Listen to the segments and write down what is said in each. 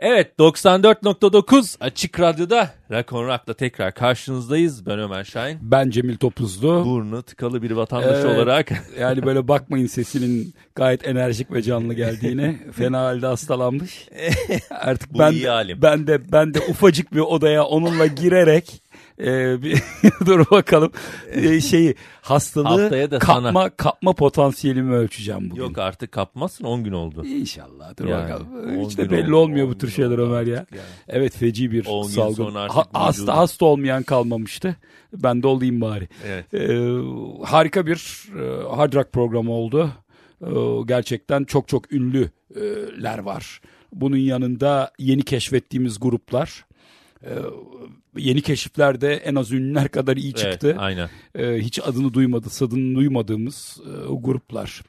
Evet 94.9 Açık Radyo'da Rock on Rock'la tekrar karşınızdayız. Ben Ömer Şahin. Ben Cemil Topuzlu. Burnu tıkalı bir vatandaş Evet. olarak. Yani böyle bakmayın sesinin gayet enerjik ve canlı geldiğine. Fena halde hastalanmış. Artık ben ben de ben de ufacık bir odaya onunla girerek e, bir dur bakalım e, şeyi hastalığı da kapma sana. kapma potansiyelimi ölçeceğim bugün. Yok artık kapmazsın 10 gün oldu. İnşallah dur Yani, bakalım. Hiç de belli oldu, olmuyor bu tür şeyler Ömer ya. yani. Evet feci bir salgın. Ha- hasta hasta olmayan kalmamıştı. Ben de olayım bari. Evet. Ee, harika bir e, hard rock programı oldu. Ee, gerçekten çok çok ünlüler var. Bunun yanında yeni keşfettiğimiz gruplar. Yeni keşiflerde en az ünlüler kadar iyi çıktı. Evet, aynen. Ee, hiç adını duymadı, adını duymadığımız e, o gruplar.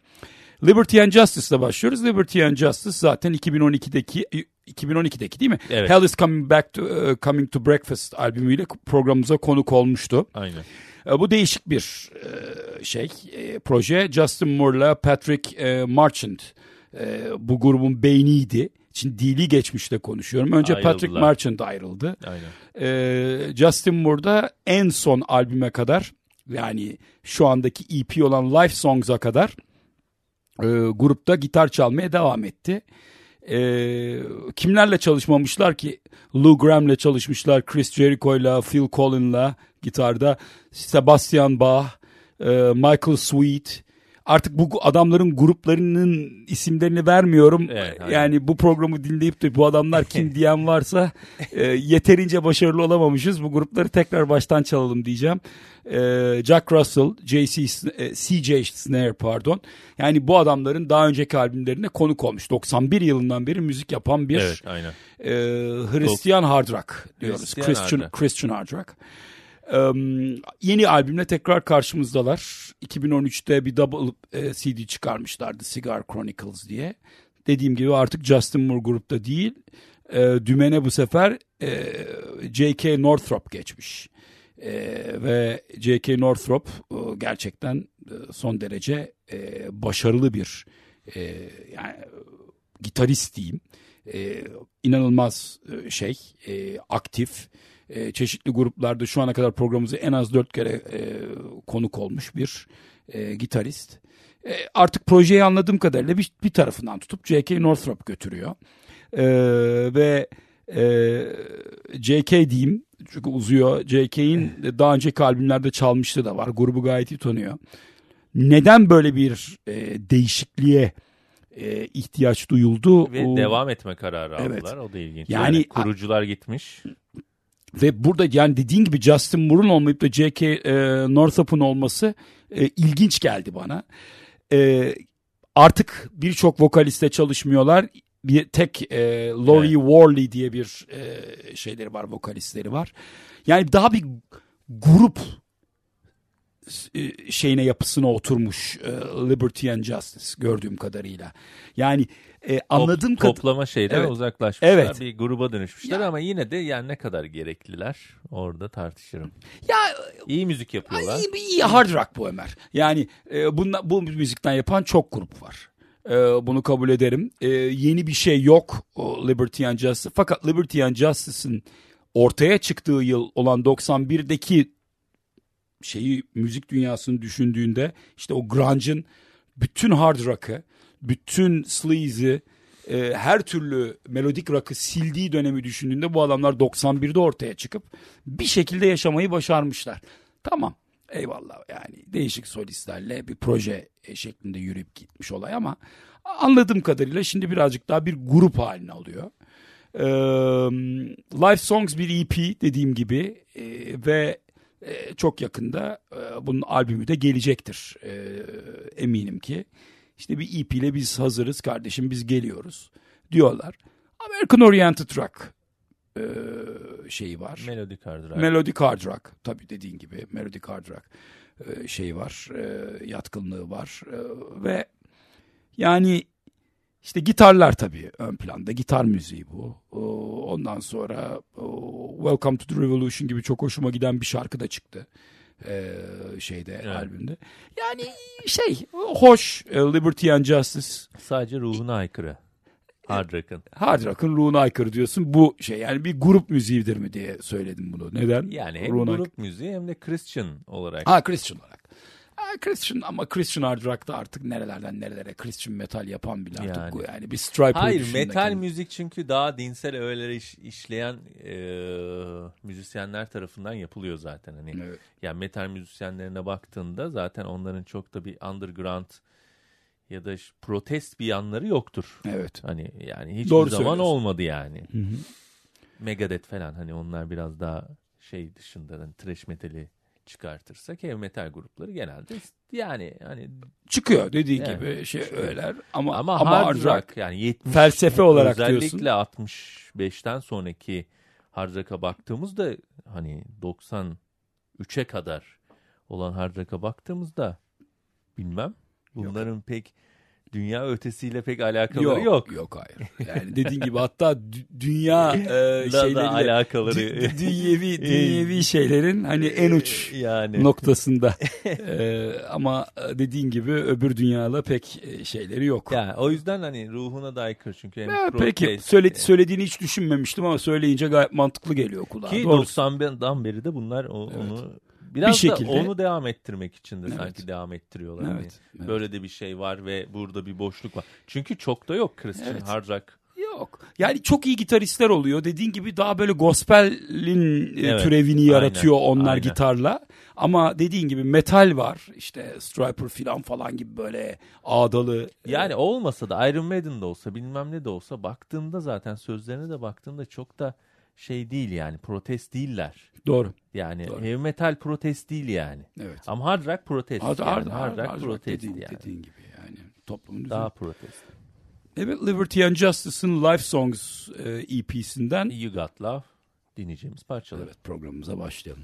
Liberty and Justice'la başlıyoruz. Liberty and Justice zaten 2012'deki 2012'deki değil mi? Evet. Hell is Coming Back to e, Coming to Breakfast albümüyle programımıza konuk olmuştu. Aynen. E, Bu değişik bir e, şey, e, proje. Justin Moore'la Patrick e, Marchant e, bu grubun beyniydi. Şimdi dili geçmişte konuşuyorum. Önce Ayrıldılar. Patrick Marchant ayrıldı. Aynen. E, Justin Moore'da en son albüme kadar yani şu andaki EP olan Life Songs'a kadar e, grupta gitar çalmaya devam etti. E, kimlerle çalışmamışlar ki? Lou Graham'le çalışmışlar, Chris Jericho'yla, Phil Collins'la gitarda, Sebastian Bach, e, Michael Sweet. Artık bu adamların gruplarının isimlerini vermiyorum. Evet, aynen. yani bu programı dinleyip de bu adamlar kim diyen varsa e, yeterince başarılı olamamışız. Bu grupları tekrar baştan çalalım diyeceğim. E, Jack Russell, JC, e, CJ Snare pardon. Yani bu adamların daha önceki albümlerine konuk olmuş. 91 yılından beri müzik yapan bir Evet aynen. e, Hristiyan hard rock diyoruz. Hristiyan Christian, hard rock. Christian hard rock. Yeni albümle tekrar karşımızdalar. 2013'te bir double e, CD çıkarmışlardı Cigar Chronicles diye. Dediğim gibi artık Justin Moore grupta değil. E, dümene bu sefer e, J.K. Northrop geçmiş. E, ve J.K. Northrop e, gerçekten e, son derece e, başarılı bir e, yani gitarist diyeyim. E, inanılmaz e, şey, e, aktif, e, çeşitli gruplarda şu ana kadar programımıza en az dört kere e, konuk olmuş bir e, gitarist. E, artık projeyi anladığım kadarıyla bir, bir tarafından tutup J.K. Northrop götürüyor. E, ve e, J.K. diyeyim çünkü uzuyor. J.K.'in daha önceki albümlerde çalmışlığı da var. Grubu gayet iyi tanıyor. Neden böyle bir e, değişikliğe e, ihtiyaç duyuldu? Ve O- devam etme kararı Evet. aldılar. O da ilginç. Yani- Yani, kurucular gitmiş. Ve burada yani dediğin gibi Justin Moore'un olmayıp da J.K. e, Northrop'un olması e, ilginç geldi bana. E, artık birçok vokaliste çalışmıyorlar. Bir tek e, Laurie Worley diye bir e, şeyleri var, vokalistleri var. Yani daha bir grup e, şeyine yapısına oturmuş e, Liberty and Justice gördüğüm kadarıyla. Yani e, anladığım Top, toplama şeyden Evet. uzaklaşmışlar. Evet. Bir gruba dönüşmüşler Ya- ama yine de yani ne kadar gerekliler orada tartışırım. ya İyi müzik yapıyorlar. İyi, iyi hard rock bu Ömer. Yani e, bunla, bu müzikten yapan çok grup var. E, bunu kabul ederim. E, yeni bir şey yok o Liberty and Justice. Fakat Liberty and Justice'ın ortaya çıktığı yıl olan 91'deki şeyi müzik dünyasını düşündüğünde işte o grunge'ın bütün hard rock'ı, bütün sleaze'i, her türlü melodik rock'ı sildiği dönemi düşündüğünde bu adamlar 91'de ortaya çıkıp bir şekilde yaşamayı başarmışlar. Tamam eyvallah yani değişik solistlerle bir proje e, şeklinde yürüyüp gitmiş olay ama anladığım kadarıyla şimdi birazcık daha bir grup haline alıyor. Ee, Live Songs bir EP dediğim gibi e, ve e, çok yakında bunun albümü de gelecektir eminim ki. İşte bir EP ile biz hazırız kardeşim biz geliyoruz diyorlar. American Oriented Rock e, şeyi var. Melodic hard rock. Melodic hard rock tabii dediğin gibi melodic hard rock e, şeyi var e, yatkınlığı var E, ve yani işte gitarlar tabii ön planda gitar müziği bu ondan sonra Welcome to the Revolution gibi çok hoşuma giden bir şarkı da çıktı e, şeyde Evet. albümde yani şey hoş e, Liberty and Justice Sadece ruhuna aykırı. Hard rock'ın. Hard rock'ın ruhuna aykırı diyorsun. Bu şey yani bir grup müziğidir mi diye söyledim bunu. Neden? Yani hem Ruhuna grup müziği hem de Christian olarak. Ha Christian olarak. Christian ama Christian hard rock'ta artık nerelerden nerelere Christian metal yapan bile artık Yani. bu yani bir striper Hayır metal kendini. müzik çünkü daha dinsel öğeleri iş- işleyen e, müzisyenler tarafından yapılıyor zaten. Hani Evet. yani metal müzisyenlerine baktığında zaten onların çok da bir underground ya da protest bir yanları yoktur. Evet. Hani yani hiçbir Doğru zaman olmadı yani. Megadeth falan hani onlar biraz daha şey dışında hani thrash metali çıkartırsak heavy metal grupları genelde yani hani Çıkıyor dediğin Evet, gibi şey çıkıyor. öyler ama ama, ama, hard rock, yani 70 felsefe olarak özellikle diyorsun. 65'ten sonraki hard rock'a baktığımızda hani 93'e kadar olan hard rock'a baktığımızda bilmem bunların pek dünya ötesiyle pek alakaları yok. Yok hayır. Yani dediğin gibi hatta dü- dünya e, şeyleriyle alakaları. dü- dünyevi dünyevi şeylerin hani en uç yani noktasında. E, ama dediğin gibi öbür dünyayla pek e, şeyleri yok. yani o yüzden hani ruhuna da aykırı çünkü hem Ha, peki söyle, söylediğini hiç düşünmemiştim ama söyleyince gayet mantıklı geliyor kulağa. Ki Doğru. 90'dan beri de bunlar o- Evet. onu biraz şekilde- da onu devam ettirmek için de Evet. sanki devam ettiriyorlar. Hani Evet, evet. Böyle de bir şey var ve burada bir boşluk var. Çünkü çok da yok Christian Evet. hard rock. Yok. Yani çok iyi gitaristler oluyor. Dediğin gibi daha böyle gospel'in e, Evet, türevini yaratıyor aynen, onlar aynen. gitarla. Ama dediğin gibi metal var. İşte Striper filan falan gibi böyle ağdalı. Yani olmasa da Iron Maiden de olsa bilmem ne de olsa baktığında zaten sözlerine de baktığında çok da şey değil yani protest değiller. Doğru. Yani Doğru. heavy metal protest değil yani. Evet. Ama hard rock protest. Hard, yani. hard, hard, rock hard rock protest dediğin, yani. dediğin gibi yani toplumun Daha Daha... protest. Evet Liberty and Justice'ın Life Songs e, EP'sinden You Got Love dinleyeceğimiz parçalar. evet programımıza başlayalım.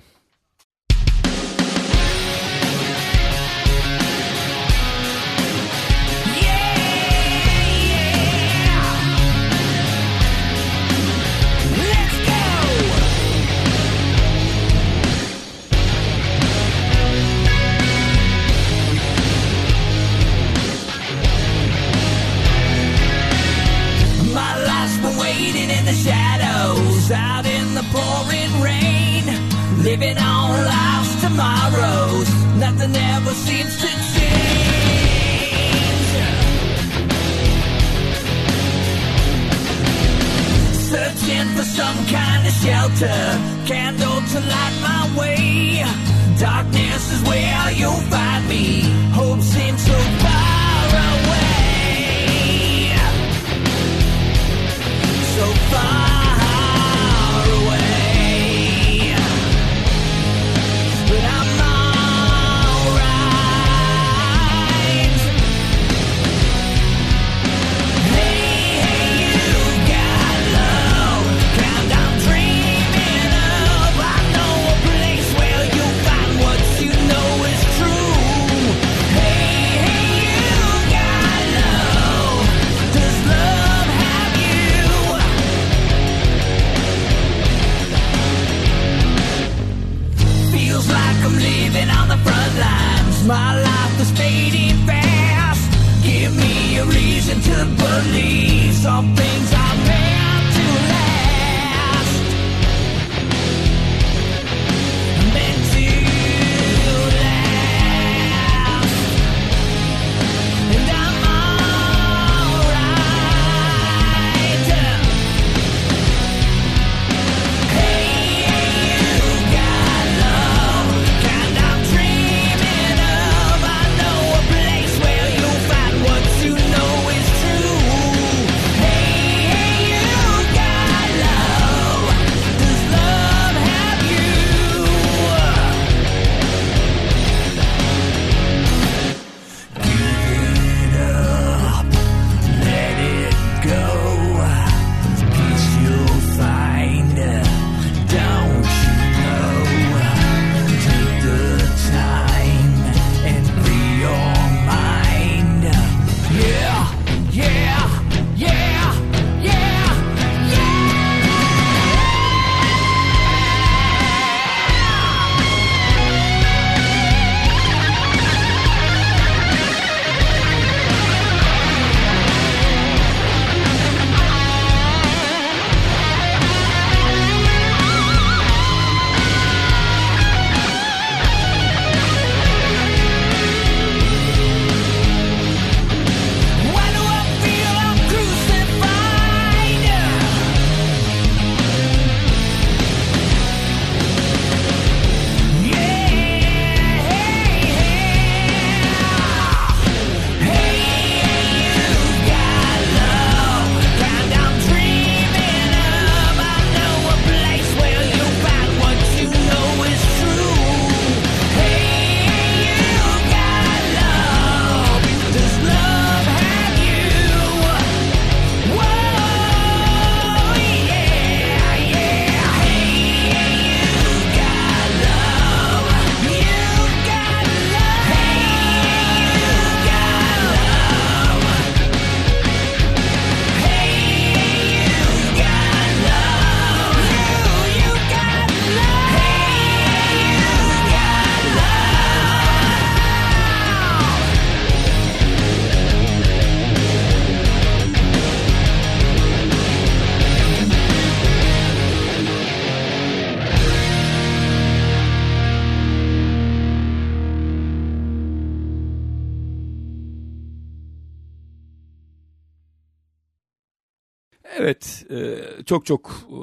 Evet e, çok çok e,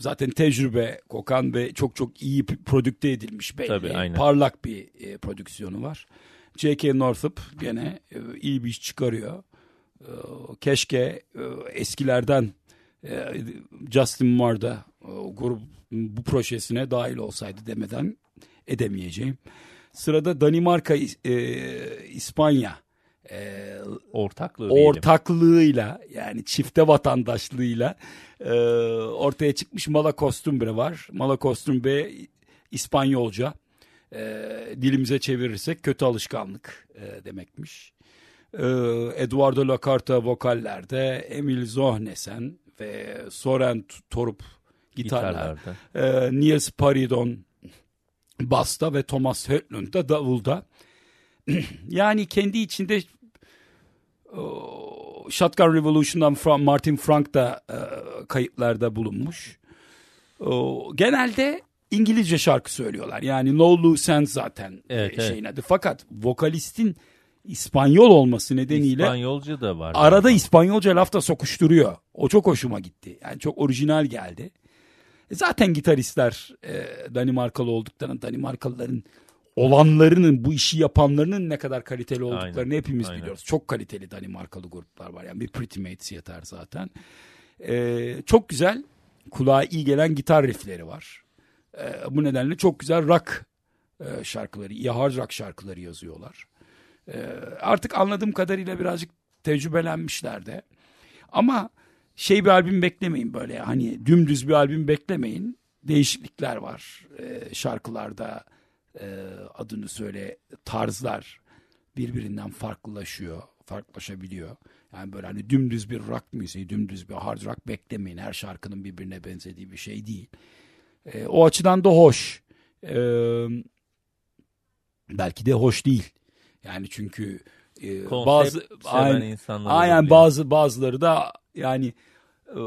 zaten tecrübe kokan ve çok çok iyi prodükte edilmiş belli. Tabii, aynen. Parlak bir e, prodüksiyonu var. J.K. Northup gene e, iyi bir iş çıkarıyor. E, keşke e, eskilerden e, Justin Moore da e, grup bu projesine dahil olsaydı demeden edemeyeceğim. Sırada Danimarka, e, İspanya e, Ortaklığı ortaklığıyla yani çifte vatandaşlığıyla e, ortaya çıkmış Mala Kostumbre var. Mala Kostumbre İspanyolca e, dilimize çevirirsek kötü alışkanlık e, demekmiş. E, Eduardo Lacarta vokallerde, Emil Zohnesen ve Soren Torup gitarlar. Gitarlarda. E, Niels Paridon basta ve Thomas Hötlund da davulda. yani kendi içinde Shotgun Revolution'dan Fra- Martin Frank da e, kayıtlarda bulunmuş. O, genelde İngilizce şarkı söylüyorlar. Yani No Loose Ends zaten e, Evet, evet. şeyin adı. Fakat vokalistin İspanyol olması nedeniyle İspanyolca da var. arada galiba. İspanyolca laf da sokuşturuyor. O çok hoşuma gitti. Yani çok orijinal geldi. E Zaten gitaristler e, Danimarkalı olduklarını, Danimarkalıların olanlarının, bu işi yapanlarının ne kadar kaliteli olduklarını Aynen, hepimiz aynen. biliyoruz. Çok kaliteli Danimarkalı gruplar var. Yani bir Pretty Mates yeter zaten. E, çok güzel, kulağa iyi gelen gitar riffleri var. E, bu nedenle çok güzel rock e, şarkıları, iyi hard rock şarkıları yazıyorlar. E, artık anladığım kadarıyla birazcık tecrübelenmişler de. Ama şey bir albüm beklemeyin böyle hani dümdüz bir albüm beklemeyin. Değişiklikler var e, şarkılarda e, adını söyle tarzlar birbirinden farklılaşıyor, farklılaşabiliyor. Yani böyle hani dümdüz bir rock müziği, dümdüz bir hard rock beklemeyin. Her şarkının birbirine benzediği bir şey değil. E, o açıdan da hoş. E, belki de hoş değil. Yani çünkü e, Konsept bazı aynen, insanlar aynen bazı bazıları da yani e,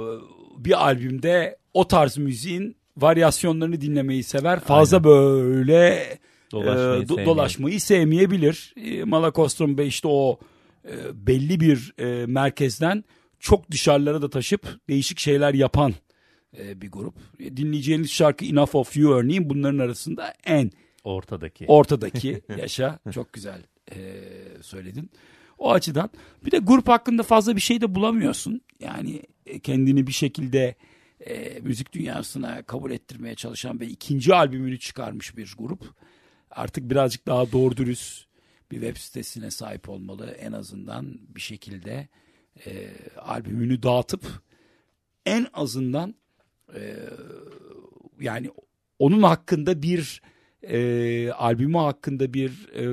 bir albümde o tarz müziğin varyasyonlarını dinlemeyi sever. Fazla Aynen. böyle Dolaşmayı e, do- dolaşmayı sevmeyebilir. E, Malakostrum Bey işte o e, belli bir e, merkezden çok dışarılara da taşıp değişik şeyler yapan e, bir grup. E, Dinleyeceğiniz şarkı Enough of You örneğin bunların arasında en Ortadaki. ortadaki yaşa çok güzel e, söyledin. O açıdan bir de grup hakkında fazla bir şey de bulamıyorsun. Yani e, kendini bir şekilde e, müzik dünyasına kabul ettirmeye çalışan ve ikinci albümünü çıkarmış bir grup. Artık birazcık daha doğru dürüst bir web sitesine sahip olmalı. En azından bir şekilde e, albümünü dağıtıp en azından e, yani onun hakkında bir e, albümü hakkında bir e,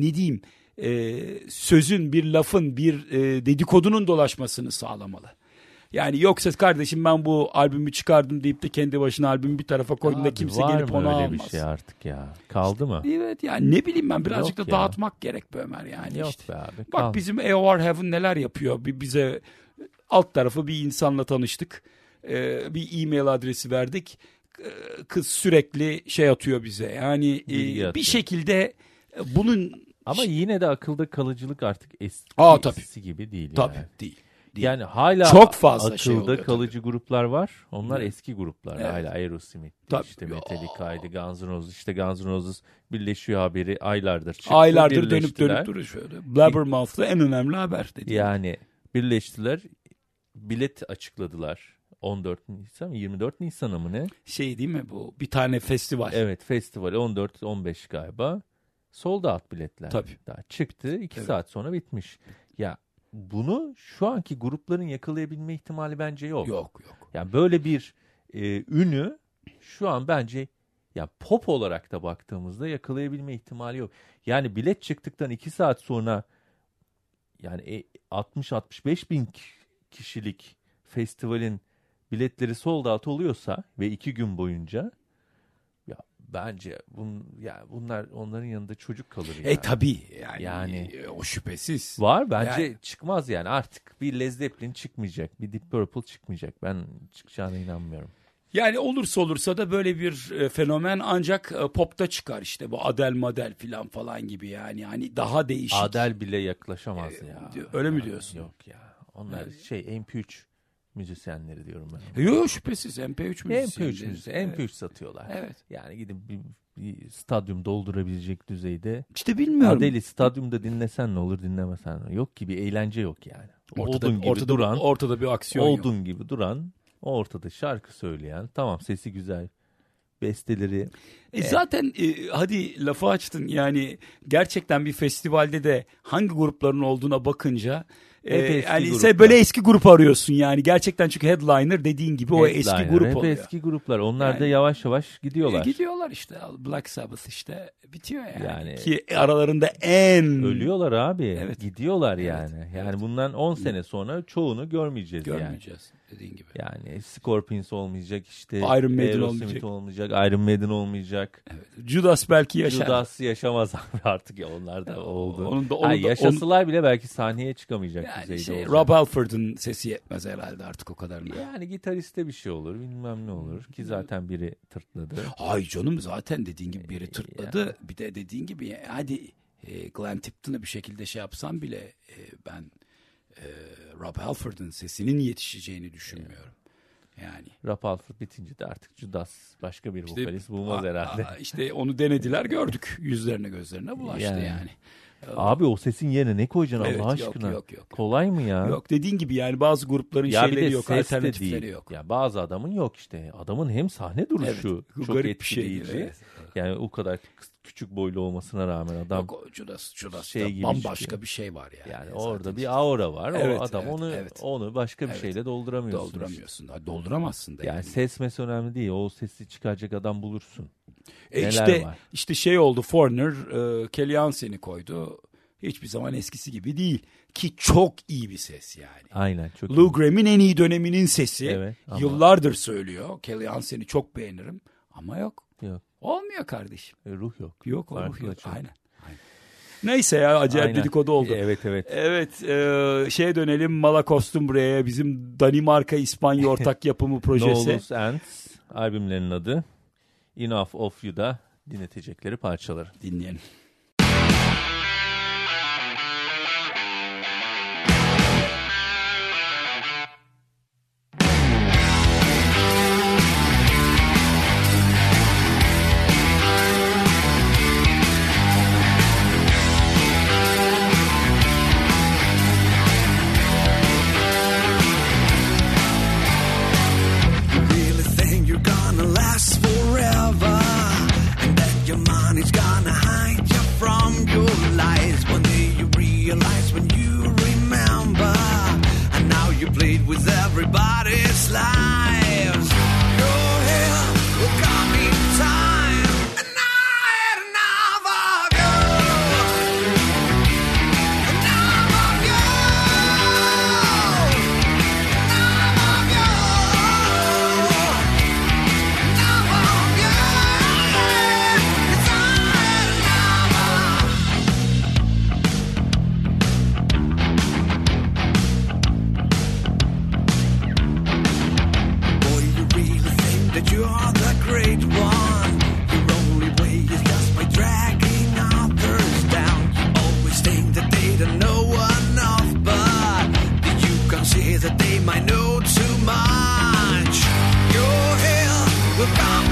ne diyeyim e, sözün bir lafın bir e, dedikodunun dolaşmasını sağlamalı. Yani yoksa kardeşim ben bu albümü çıkardım deyip de kendi başına albümü bir tarafa koyduğunda Abi, kimse var gelip mı onu öyle almaz. bir şey artık ya? Kaldı mı? Evet yani ne bileyim ben birazcık Yok da ya. dağıtmak gerek be Ömer yani Yok işte. be abi. Bak kal- bizim AOR Heaven neler yapıyor. Bir bize alt tarafı bir insanla tanıştık. Ee, bir e-mail adresi verdik. Kız sürekli şey atıyor bize. Yani e, Bilgi bir atıyor. şekilde e, bunun Ama yine de akılda kalıcılık artık eski Aa, tabii. gibi değil tabii yani. değil. Değil. Yani hala Çok fazla akılda şey oluyor kalıcı gruplar var. Onlar Evet. eski gruplar. Evet. Hala Aerosmith, Tabii. işte Metallica'ydı, Guns N' Roses, işte Guns N' Roses birleşiyor haberi aylardır çıktı. Aylardır dönüp dönüp duruyor şöyle. Blabbermouth'ta en önemli haber dedi. Yani birleştiler. Bilet açıkladılar. 14 Nisan mı 24 Nisan'a mı ne? Şey değil mi bu? Bir tane festival. Evet festival 14-15 galiba. Sold out biletler. Tabii. Daha çıktı 2 Evet. saat sonra bitmiş. Ya bunu şu anki grupların yakalayabilme ihtimali bence yok. Yok yok. Yani böyle bir e, ünü şu an bence ya pop olarak da baktığımızda yakalayabilme ihtimali yok. Yani bilet çıktıktan 2 saat sonra yani e, 60-65 bin ki- kişilik festivalin biletleri sold out oluyorsa ve 2 gün boyunca bence bun, ya bunlar onların yanında çocuk kalır yani. E tabii yani, Yani- e, o şüphesiz. Var bence Yani- çıkmaz yani artık bir Led Zeppelin çıkmayacak bir Deep Purple çıkmayacak ben çıkacağına inanmıyorum. Yani olursa olursa da böyle bir e, fenomen ancak e, popta çıkar işte bu Adel Madel filan falan gibi yani hani daha değişik. Adel bile yaklaşamaz Ee, ya. öyle mi diyorsun? Yok ya. Onlar Evet. şey MP3 müzisyenleri diyorum ben. Yok şüphesiz MP3 müzisyeni. MP3 müzisyeni, MP3 satıyorlar. Evet. Yani gidip bir, bir stadyum doldurabilecek düzeyde. İşte bilmiyorum. Adeli stadyumda dinlesen ne olur dinlemesen ne olur. Yok ki bir eğlence yok yani. Ortada, Odun gibi ortada, duran, ortada bir aksiyon yok. odun gibi duran, ortada şarkı söyleyen, tamam sesi güzel, besteleri E zaten e, hadi lafı açtın yani gerçekten bir festivalde de hangi grupların olduğuna bakınca Hep eski yani gruplar. sen böyle eski grup arıyorsun yani gerçekten çünkü headliner dediğin gibi o eski Headliner, grup hep oluyor. eski gruplar. Onlar da Yani- yavaş yavaş gidiyorlar. E, gidiyorlar işte Black Sabbath işte bitiyor yani. Yani- Ki aralarında en Ölüyorlar abi. Evet. Gidiyorlar Evet, yani. Yani bundan 10 sene sonra çoğunu görmeyeceğiz yani. görmeyeceğiz dediğin gibi. Yani Scorpions olmayacak işte. Iron Maiden Aerosmith olmayacak. olmayacak. Iron Maiden olmayacak. Evet. Judas belki yaşar. Judas yaşamaz abi artık ya onlar da oldu. onun da- onun Ay, da- yaşasalar bile belki sahneye çıkamayacak yani düzeyde şey, olacak. Rob Halford'un sesi yetmez herhalde artık o kadarına. Yani gitariste bir şey olur bilmem ne olur ki zaten biri tırtladı. Ay canım zaten dediğin gibi biri tırtladı. Bir de dediğin gibi hadi e, Glenn Tipton'ı bir şekilde şey yapsam bile e, ben e, Rob Halford'un sesinin yetişeceğini düşünmüyorum. Yani. Rob Halford bitince de artık Judas başka bir İşte- vokalist bulmaz herhalde. aa, işte onu denediler gördük. Yüzlerine gözlerine bulaştı yani. Yani. Abi o sesin yerine ne koyacaksın Evet, Allah yok, aşkına? yok, yok. Kolay mı ya? Yok dediğin gibi yani bazı grupların Ya şeyleri de yok, de alternatifleri değil. yok. Ya bazı adamın yok işte. Adamın hem sahne duruşu bu çok garip bir şey, etkileyici. evet. Yani o kadar küçük boylu olmasına rağmen adam Yok, Judas, Judas'ta şey gibi bambaşka çıkıyor. bir şey var yani. yani Zaten orada işte bir aura var. Evet, o adam evet, onu evet. onu başka bir Evet. şeyle dolduramıyorsun. işte. dolduramıyorsun. Ha, Dolduramazsın da. Yani ses mes önemli değil. O sesi çıkaracak adam bulursun. E Neler işte var? işte şey oldu Foreigner e, Kelly koydu. Hiçbir zaman eskisi gibi değil ki çok iyi bir ses yani. Aynen çok. Lou Graham'in en iyi döneminin sesi. Evet, ama- Yıllardır söylüyor. Kelly Hansen'i çok beğenirim ama yok. Yok. Olmuyor kardeşim. E, Ruh yok. Yok o ruh yok. Aynen. Aynen. Neyse ya acayip Aynen. dedikodu oldu. Evet evet. Evet e, şeye dönelim Mala Kostumbra'ya bizim Danimarka İspanya ortak yapımı projesi. No Loose Ends albümlerinin adı. Enough of You'da dinletecekleri parçaları. Dinleyelim. Much. Your hair will come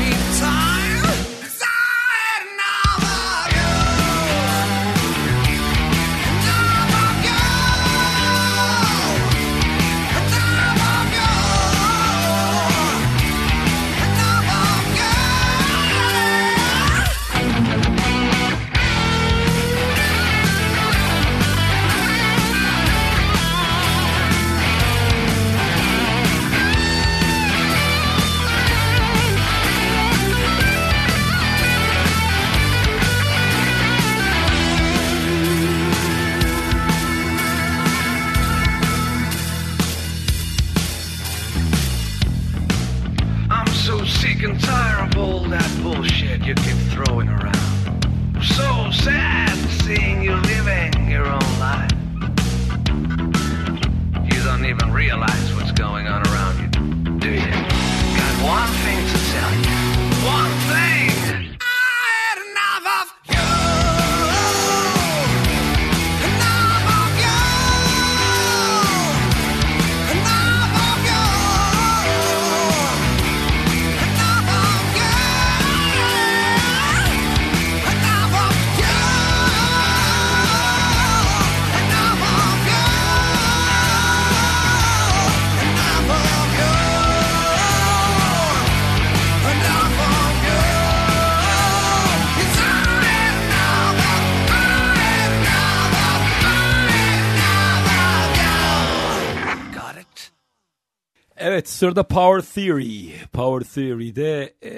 sırada Power Theory. Power Theory'de e,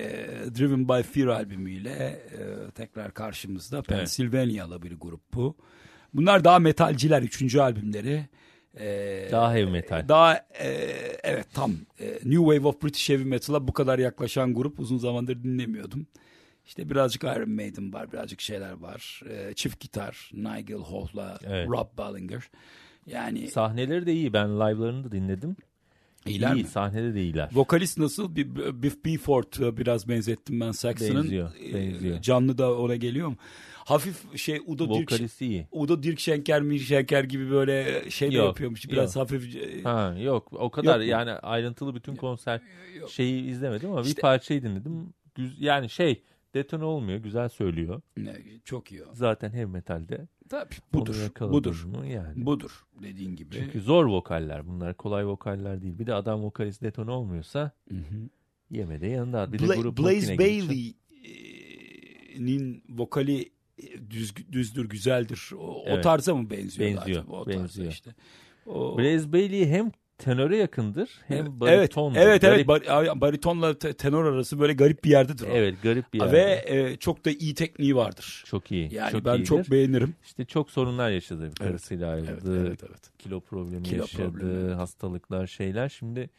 Driven by Fear albümüyle e, tekrar karşımızda. Pennsylvania'lı bir grup bu. Bunlar daha metalciler. Üçüncü albümleri. E, Daha heavy metal. Daha e, evet tam e, New Wave of British Heavy Metal'a bu kadar yaklaşan grup uzun zamandır dinlemiyordum. İşte birazcık Iron Maiden var, birazcık şeyler var. E, çift gitar, Nigel Hoh'la Evet. Rob Ballinger. Yani Sahneleri de iyi. Ben live'larını da dinledim. İyiler iyi. mi? Sahnede de iyiler. Vokalist nasıl? Bir- Biff Beeford e, biraz benzettim ben Saxon'ın. Benziyor, E, benziyor. Canlı da ona geliyor mu? Hafif şey Udo Dirk, Vokalist iyi. Udo Dirk Schenker, Mir Schenker gibi böyle şey de Yok, yapıyormuş. Biraz yok. hafif e, Ha yok o kadar Yok yani ayrıntılı bütün konser şeyi izlemedim ama İşte- bir parçayı dinledim. Yani şey detone olmuyor. Güzel söylüyor. ne, çok iyi. o. Zaten heavy metalde Tabii budur. Budur. yani. Budur dediğin gibi. Çünkü zor vokaller bunlar. Kolay vokaller değil. Bir de adam vokalist detone olmuyorsa Hı hı. yemede yanında. Bir de Bla- grup Blaze. Bailey'nin vokali e, düz, düzdür, güzeldir. O, o Evet. tarza mı benziyor? Benziyor, çok? O benziyor. işte. O, Blaze Bailey hem tenöre yakındır hem evet, baritondur. evet, evet. Garip- Bar- baritonla te- tenor arası böyle garip bir yerdedir o. evet garip bir yer. Ve e, çok da iyi tekniği vardır. çok iyi. Yani çok ben iyidir. çok beğenirim. İşte çok sorunlar yaşadı. Karısıyla ayrıldı. Evet, evet, evet. Kilo problemi Kilo yaşadı. problemi, evet. Hastalıklar şeyler. Şimdi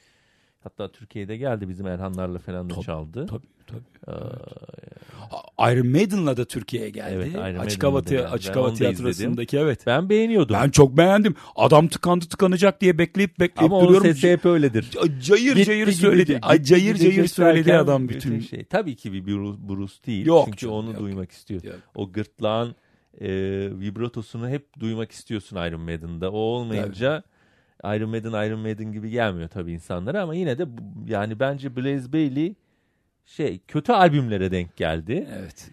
hatta Türkiye'de geldi bizim Erhanlarla falan da Tabii, çaldı. Tabii, tabii. Ee, Iron Maiden'la da Türkiye'ye geldi. Evet, Iron açık hava, geldi. açık hava tiyatrosundaki evet. ben beğeniyordum. Ben çok beğendim. Adam tıkandı tıkanacak diye bekleyip bekleyip Ama duruyorum. sesi hep öyledir. Cayır Gitti cayır söyledi. gitti cayır gidecek cayır söyledi adam bütün. şey. Tabii ki bir Bruce, Bruce değil. Yok Çünkü canım, onu yok. duymak istiyor. Yok. O gırtlağın e, vibrotosunu hep duymak istiyorsun Iron Maiden'da. O olmayınca Iron Maiden Iron Maiden gibi gelmiyor tabii insanlara ama yine de yani bence Blaze Bailey şey kötü albümlere denk geldi. Evet.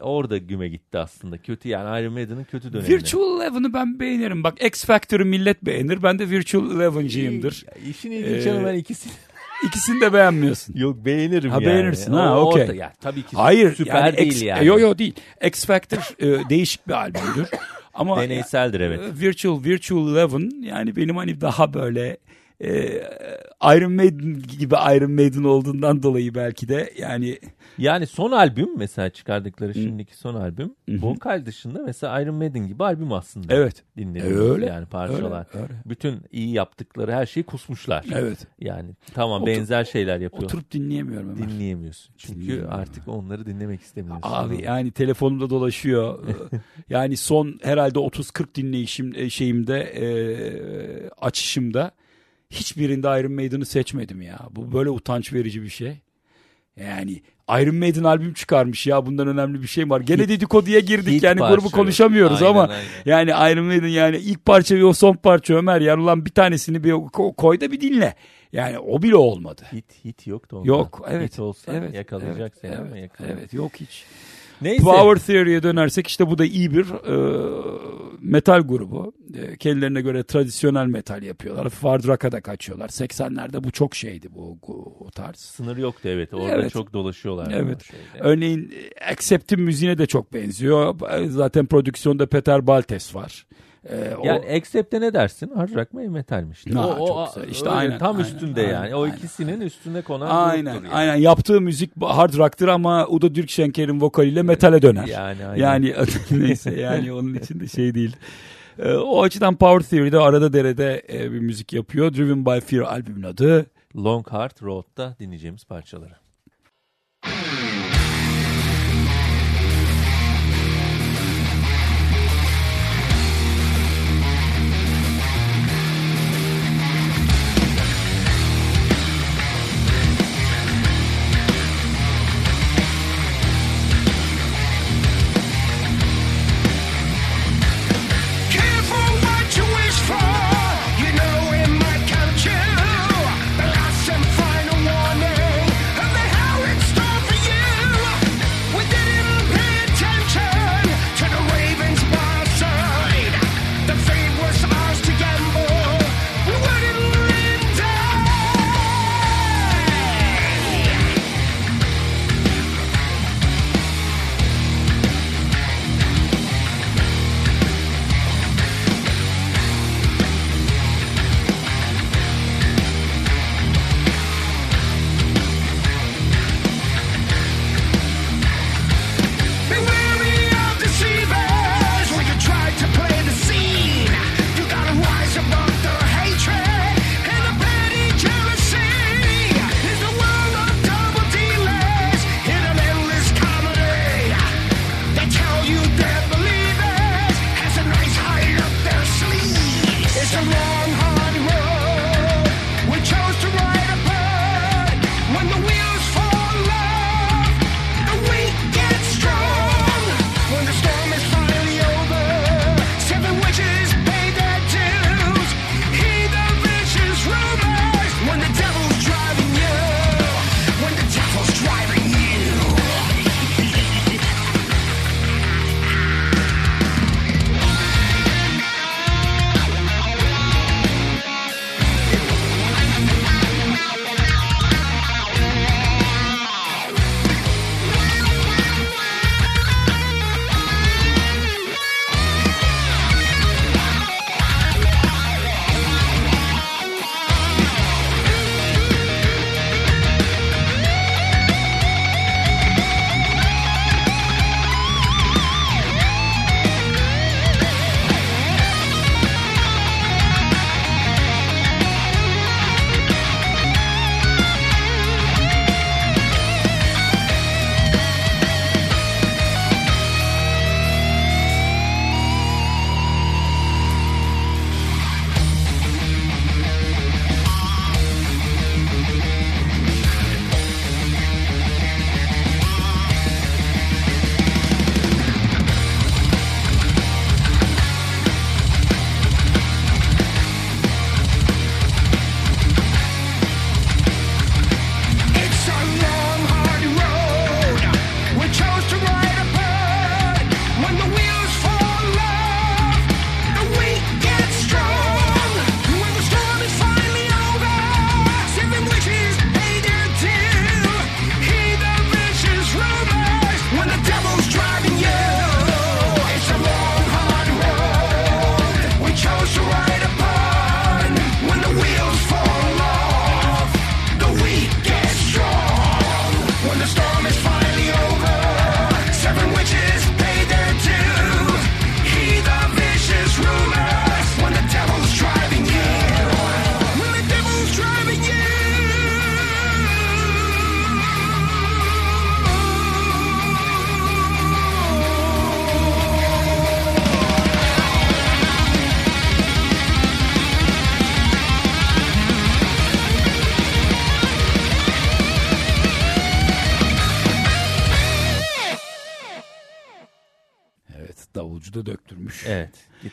Orada güme gitti aslında. Kötü yani Iron Maiden'ın kötü dönemine. Virtual Eleven'ı ben beğenirim. Bak X Factor'ı millet beğenir. Ben de Virtual Eleven'cıyımdır. İyi, İşin ilginç Ee, ben ikisini İkisini de beğenmiyorsun. yok beğenirim Ha, yani. beğenirsin, ha, okey. ya, tabii ki Hayır. süper yani değil X, yani. Yo yo değil. X Factor e, değişik bir albümdür. Ama Deneyseldir evet. e, Virtual Virtual Eleven yani benim hani daha böyle e, Iron Maiden gibi Iron Maiden olduğundan dolayı belki de yani Yani son albüm mesela çıkardıkları şimdiki son albüm vokal dışında mesela Iron Maiden gibi albüm aslında. evet. Dinlediğimiz E, öyle, yani parçalar. öyle, öyle. Bütün iyi yaptıkları her şeyi kusmuşlar. Evet. Yani tamam Otur- benzer şeyler yapıyor. Oturup dinleyemiyorum Ömer. Dinleyemiyorsun. Çünkü Dinleyemiyorum. artık onları dinlemek istemiyorsun. Abi yani telefonumda dolaşıyor. Yani son herhalde 30-40 dinleyişim e, şeyimde e, açışımda hiçbirinde Iron Maiden'ı seçmedim ya. Bu böyle utanç verici bir şey. Yani Iron Maiden albüm çıkarmış ya bundan önemli bir şey var. Gene Hit- dedikoduya girdik hit yani parça grubu konuşamıyoruz Aynen, ama aynen. yani Iron Maiden yani ilk parça ve o son parça Ömer yani ulan bir tanesini bir ko- koy da bir dinle. Yani o bile olmadı. Hit, hit yok da onda. Yok evet. Hit olsa evet, yakalayacak evet, seni ama evet, yakalayacak. evet yok hiç. Neyse. Power Theory'ye dönersek işte bu da iyi bir e, metal grubu. E, kendilerine göre tradisyonel metal yapıyorlar. Hard rock'a da kaçıyorlar. 80'lerde bu çok şeydi bu, bu o tarz. Sınır yoktu evet. Orada Evet. çok dolaşıyorlar. Evet. Örneğin e, Accept'in müziğine de çok benziyor. Zaten prodüksiyonda Peter Baltes var. E, o- Yani Accept'e ne dersin? Hard rock mı metal mi işte? O, o, çok. İşte öyle aynen, tam aynen, üstünde aynen, yani. O aynen. ikisinin üstüne konan Aynen, yani. aynen. Yaptığı müzik hard rock'tır ama Udo Dirkschenker'in vokaliyle metale döner. Yani, aynen. Yani neyse yani onun için de şey değil. Ee, o açıdan Power Theory'de arada derede e, bir müzik yapıyor. Driven by Fear albümün adı. Long Hard Road'da dinleyeceğimiz parçaları.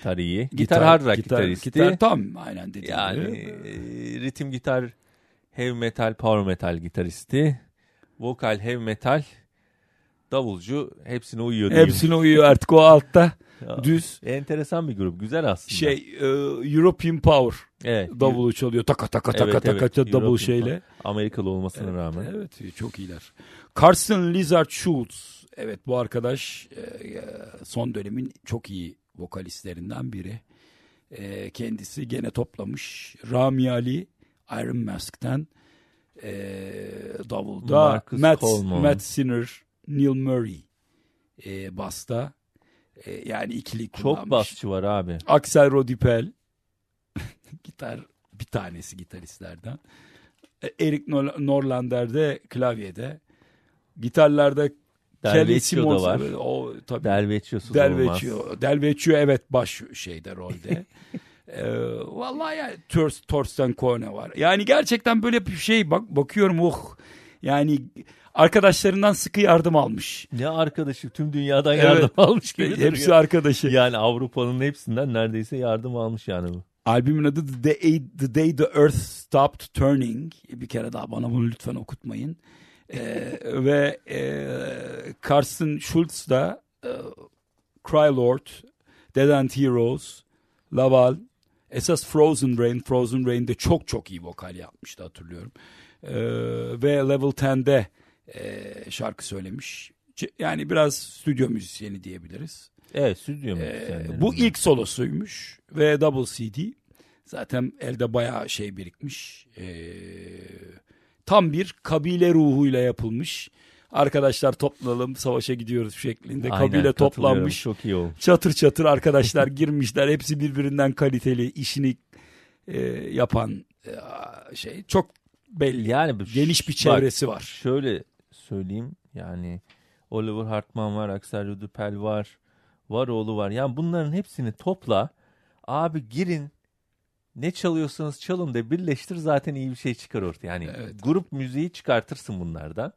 Gitar iyi. Gitar, hard rock gitaristi. Gitar tam aynen dediğim yani gibi. e, ritim gitar, heavy metal, power metal gitaristi. Vokal, heavy metal, davulcu hepsine uyuyor diyeyim. Hepsine uyuyor artık o altta. Ya, Düz Enteresan bir grup. Güzel aslında. şey e, European Power evet. davulu çalıyor. Taka taka taka Evet, taka evet. taka double European şeyle. Amerikalı olmasına rağmen. Evet çok iyiler. Carson Lizard Schultz. Evet bu arkadaş e, e, son dönemin çok iyi vokalistlerinden biri. E, kendisi gene toplamış. Rami Ali Iron Mask'ten e, davulda Marcus Matt, Coleman. Matt Sinner, Neil Murray e, basta. E, yani ikili kullanmış. Çok basçı var abi. Axel Rodipel gitar bir tanesi gitaristlerden. Erik Nor- Norlander de klavyede. Gitarlarda Delvecchio da var. o tabii. Delvecchio'suz olmaz. Delvecchio. Delvecchio evet baş şeyde rolde. ee, vallahi yani Tors, Torsten Kone var. Yani gerçekten böyle bir şey bak bakıyorum oh. Yani arkadaşlarından sıkı yardım almış. Ne arkadaşı tüm dünyadan Evet. yardım almış gibi Hepsi duruyor. arkadaşı. Yani Avrupa'nın hepsinden neredeyse yardım almış yani bu. Albümün adı The Day, The Day the Earth Stopped Turning. Bir kere daha bana bunu lütfen okutmayın. Ee, ve e, Carsten Schultz da e, Cry Lord, Dead and Heroes, Laval, esas Frozen Rain. Frozen Rain'de çok çok iyi vokal yapmıştı hatırlıyorum. Ee, ve Level 10'de e, şarkı söylemiş. Yani biraz stüdyo müzisyeni diyebiliriz. Evet stüdyo Ee, müzisyenleri. bu ilk solosuymuş ve double CD. Zaten elde bayağı şey birikmiş. Ee, tam bir kabile ruhuyla yapılmış. Arkadaşlar toplanalım savaşa gidiyoruz şeklinde. Aynen, kabile toplanmış. Çok iyi olmuş. Çatır çatır arkadaşlar girmişler. Hepsi birbirinden kaliteli işini e, yapan e, şey. Çok belli. Yani Geniş bir bak, çevresi var. Şöyle söyleyeyim yani Oliver Hartman var, Axel Rudipel var, Varoğlu var. Yani bunların hepsini topla. Abi girin ne çalıyorsanız çalın de birleştir zaten iyi bir şey çıkar ortaya. Yani Evet. grup müziği çıkartırsın bunlardan.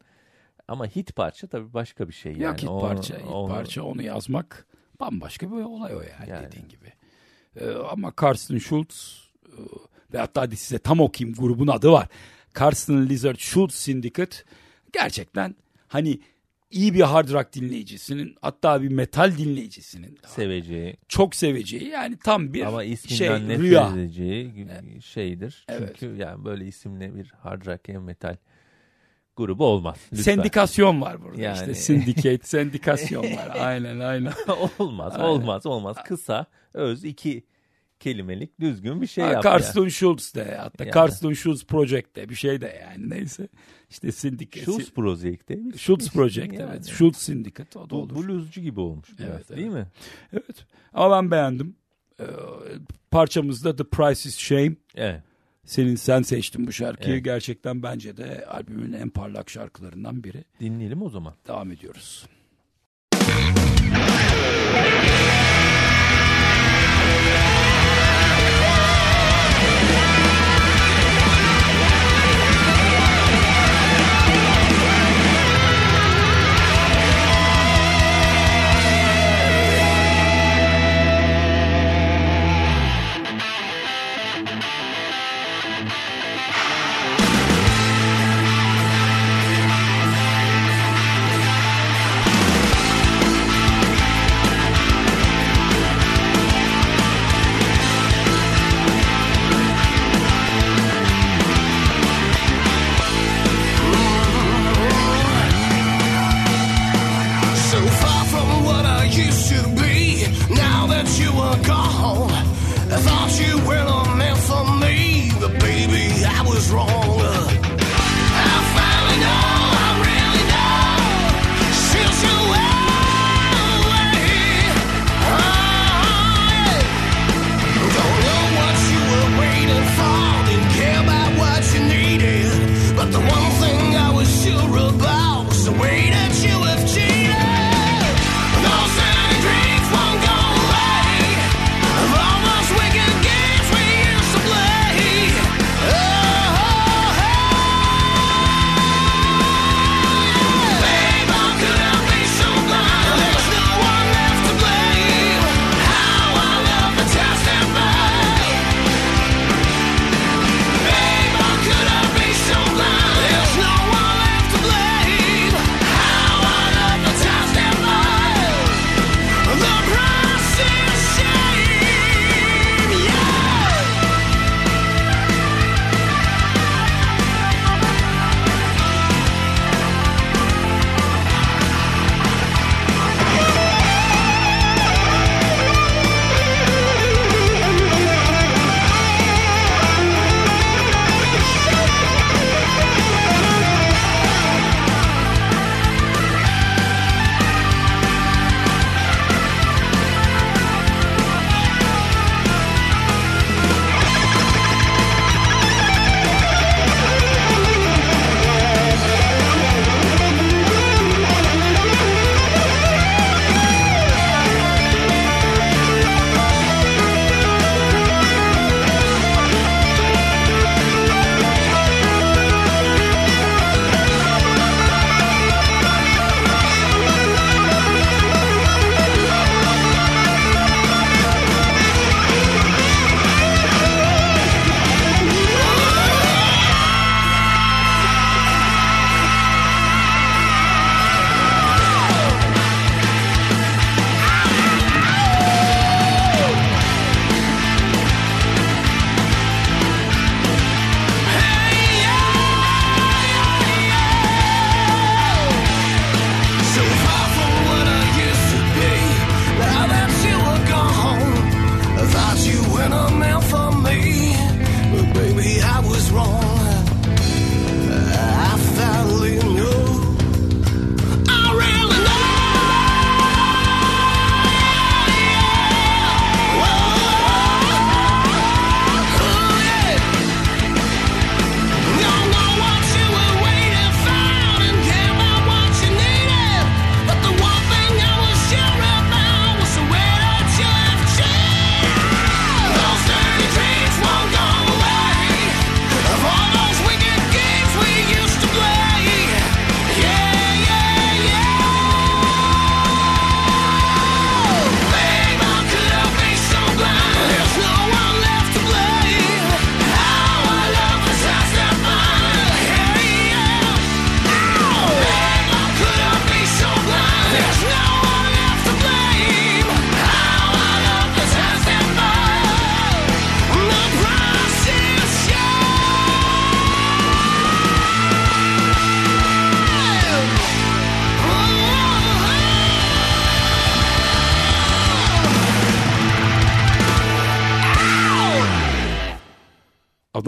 Ama hit parça tabii başka bir şey yani. Yok hit O- parça, hit onu- parça onu yazmak bambaşka bir olay o yani, Yani. dediğin gibi. Ee, ama Carsten Schultz e, ve hatta hadi size tam okuyayım grubun adı var. Carsten Lizard Schultz Syndicate gerçekten hani iyi bir hard rock dinleyicisinin hatta bir metal dinleyicisinin seveceği çok seveceği yani tam bir ama isminden şey nefret rüya. edeceği şeydir. Evet. Çünkü yani böyle isimle bir hard rock heavy metal grubu olmaz. Lütfen. Sendikasyon var burada Yani. işte syndicate, sendikasyon var aynen aynen. olmaz, Aynen. olmaz, olmaz. Kısa, öz, iki kelimelik düzgün bir şey Ha, yap. Karsten Schultz de hatta Yani. Karsten Schultz Project de bir şey de yani neyse. İşte Syndicate. Schultz Project'te. Schultz Project Yani. evet. Schultz Syndicate o da Bu, olur. bluescu gibi olmuş biraz Evet, değil mi? Evet. Ama ben beğendim. Ee, parçamızda The Price is Shame. Evet. Senin sen seçtin bu şarkıyı. Evet. Gerçekten bence de albümün en parlak şarkılarından biri. Dinleyelim o zaman. Devam ediyoruz.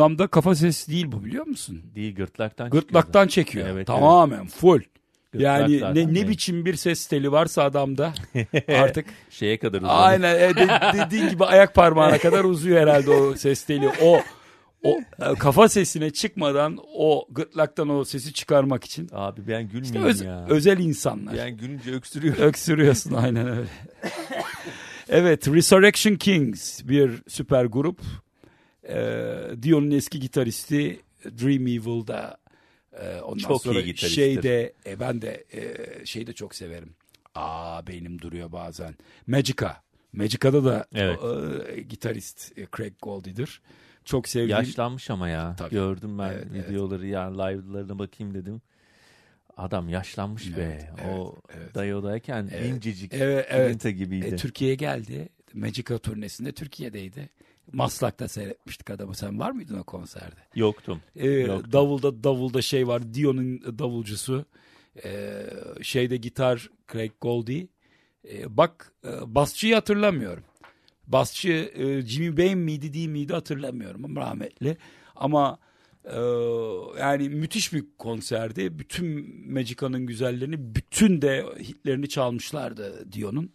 Adamda kafa sesi değil bu biliyor musun? Değil gırtlaktan Gırtlaktan zaten. çekiyor. Evet, Tamamen full. Gırtlak Yani ne, ne biçim bir ses teli varsa adamda artık Şeye kadar uzadı. aynen e, de- dediğin gibi ayak parmağına kadar uzuyor herhalde o ses teli. O o e, kafa sesine çıkmadan o gırtlaktan o sesi çıkarmak için Abi ben gülmeyeyim İşte öz- ya. özel insanlar. Ben gülünce öksürüyorum. Öksürüyorsun aynen öyle. evet Resurrection Kings bir süper grup. Ee, Dion'un eski gitaristi Dream Evil'da e, ondan Çok iyi sonra gitaristtir. şeyde e, ben de e, şeyde çok severim. Aa beynim duruyor bazen. Magica. Magica'da da Evet. e, gitarist e, Craig Goldie'dir. Çok sevdiğim. Yaşlanmış ama ya. Tabii. Gördüm ben Evet, evet. videoları ya live'larına bakayım dedim. Adam yaşlanmış be. Evet, o evet, evet. dayodayken Evet. incecik Evet, evet. Gibiydi. E, Türkiye'ye geldi. Magica turnesinde Türkiye'deydi. Maslak'ta seyretmiştik adamı. Sen var mıydın o konserde? Yoktum. Ee, Yoktu. davulda davulda şey var. Dion'un davulcusu. Ee, şeyde gitar Craig Goldie. Ee, bak e, basçıyı hatırlamıyorum. Basçı e, Jimmy Bain miydi değil miydi hatırlamıyorum ama rahmetli. Ama e, yani müthiş bir konserdi. Bütün Magica'nın güzellerini, bütün de hitlerini çalmışlardı Dion'un.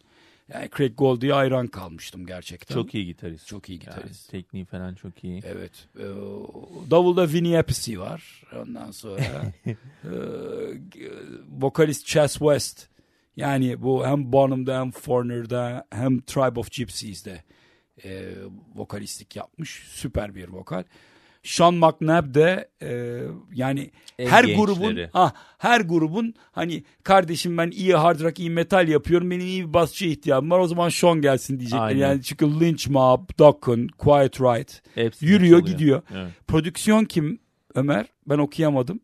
Yani Craig Goldie'ye hayran kalmıştım gerçekten. Çok iyi gitarist. Çok iyi Yani gitarist. tekniği falan çok iyi. Evet. E, davulda Vinnie Appice var. Ondan sonra e, vokalist Chas West. Yani bu hem Bonham'da hem Foreigner'da hem Tribe of Gypsies'de e, vokalistlik yapmış. Süper bir vokal. Sean McNabb de e, yani En her gençleri. grubun ah her grubun hani kardeşim ben iyi hard rock iyi metal yapıyorum benim iyi bir basçıya ihtiyacım var o zaman Sean gelsin diyecekler. Aynen. Yani çünkü Lynch Mob, Dokken, Quiet Riot Hepsi Yürüyor, gidiyor. Evet. Prodüksiyon kim Ömer? Ben okuyamadım.